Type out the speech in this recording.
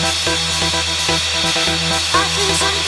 After the sun